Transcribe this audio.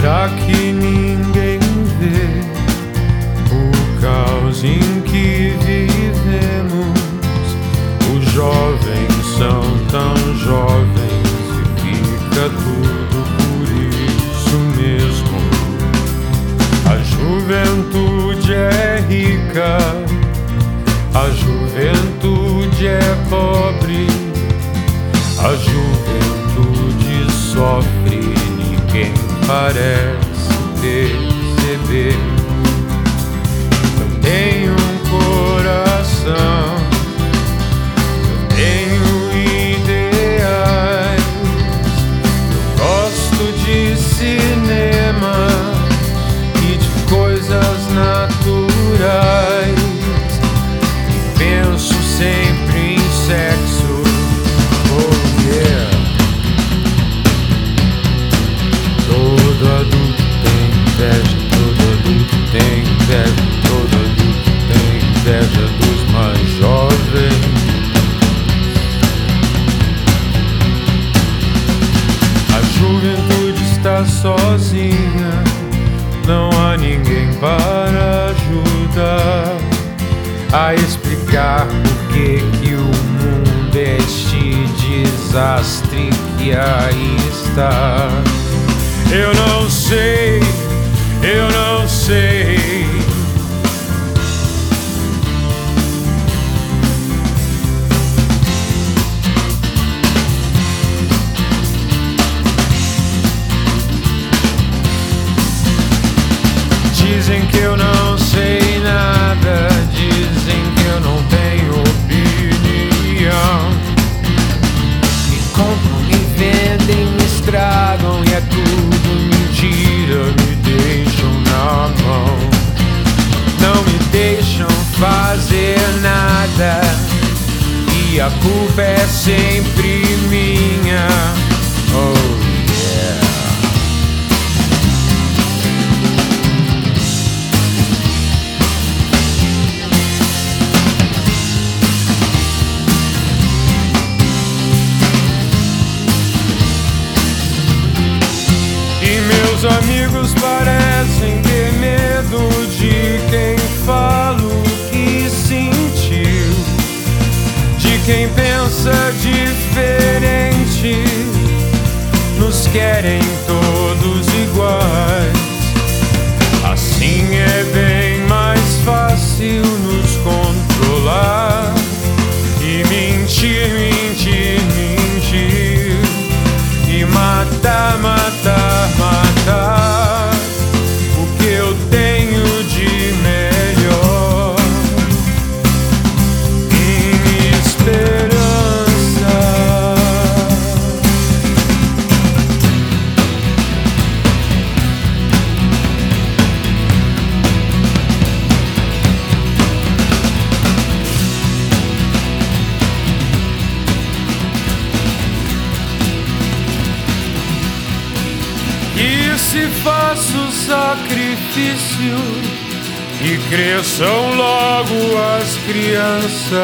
Será que ninguém vê o caos em que vivemos? Os jovens são tão jovens e fica tudo por isso mesmo. A juventude é rica, a juventude é pobre, a juventude sofre parece perceber. Eu tenho um coração, juventude está sozinha, não há ninguém para ajudar a explicar por que que o mundo é este desastre que aí está. Eu não sei, eu não sei nada, dizem que eu não tenho opinião. Me compram, me vendem, me estragam e é tudo mentira, me deixam na mão. Não me deixam fazer nada e a culpa é sempre minha. Meus amigos parecem ter medo de quem fala o que sentiu, de quem pensa diferente. Nos querem E se faço sacrifício e cresçam logo as crianças.